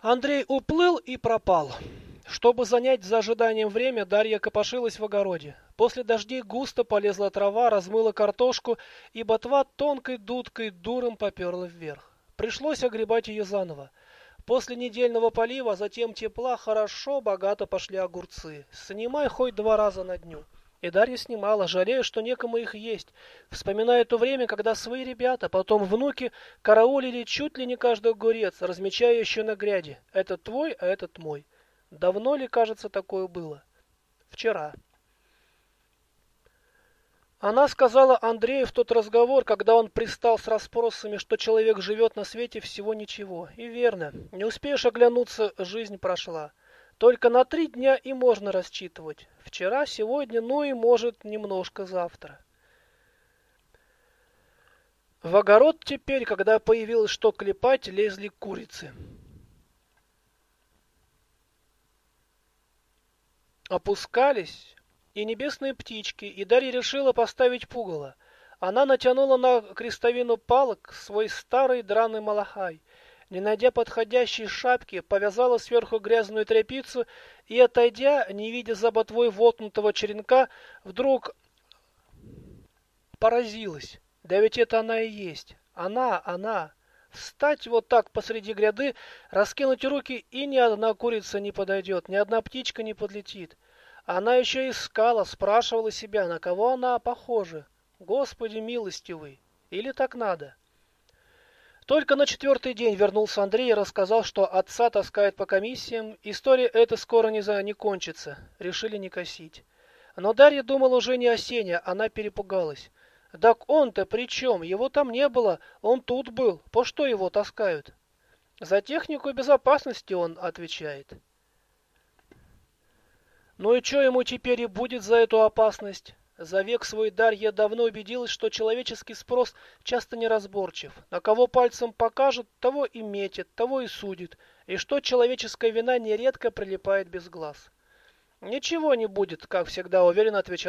Андрей уплыл и пропал. Чтобы занять за ожиданием время, Дарья копошилась в огороде. После дождей густо полезла трава, размыла картошку, и ботва тонкой дудкой дуром поперла вверх. Пришлось огребать ее заново. После недельного полива, затем тепла, хорошо, богато пошли огурцы. Снимай хоть два раза на дню. И Дарья снимала, жалея, что некому их есть, вспоминая то время, когда свои ребята, потом внуки, караулили чуть ли не каждый огурец, размечая еще на гряде. Этот твой, а этот мой. Давно ли, кажется, такое было? Вчера. Она сказала Андрею в тот разговор, когда он пристал с расспросами, что человек живет на свете всего ничего. И верно, не успеешь оглянуться, жизнь прошла. Только на три дня и можно рассчитывать. Вчера, сегодня, ну и, может, немножко завтра. В огород теперь, когда появилось что клепать, лезли курицы. Опускались и небесные птички, и Дарья решила поставить пугало. Она натянула на крестовину палок свой старый драный малахай — не найдя подходящей шапки, повязала сверху грязную тряпицу и, отойдя, не видя за ботвой воткнутого черенка, вдруг поразилась. Да ведь это она и есть. Она, она. Встать вот так посреди гряды, раскинуть руки, и ни одна курица не подойдет, ни одна птичка не подлетит. Она еще искала, спрашивала себя, на кого она похожа. Господи милостивый, или так надо? Только на четвертый день вернулся Андрей и рассказал, что отца таскают по комиссиям. История эта скоро не, за... не кончится. Решили не косить. Но Дарья думала уже не о Сене, она перепугалась. Так он-то при чем? Его там не было, он тут был. По что его таскают? За технику безопасности он отвечает. Ну и что ему теперь и будет за эту опасность? За век свой Дарья давно убедилась, что человеческий спрос часто неразборчив. На кого пальцем покажет, того и метит, того и судит, и что человеческая вина нередко прилипает без глаз. «Ничего не будет», как всегда уверенно отвечал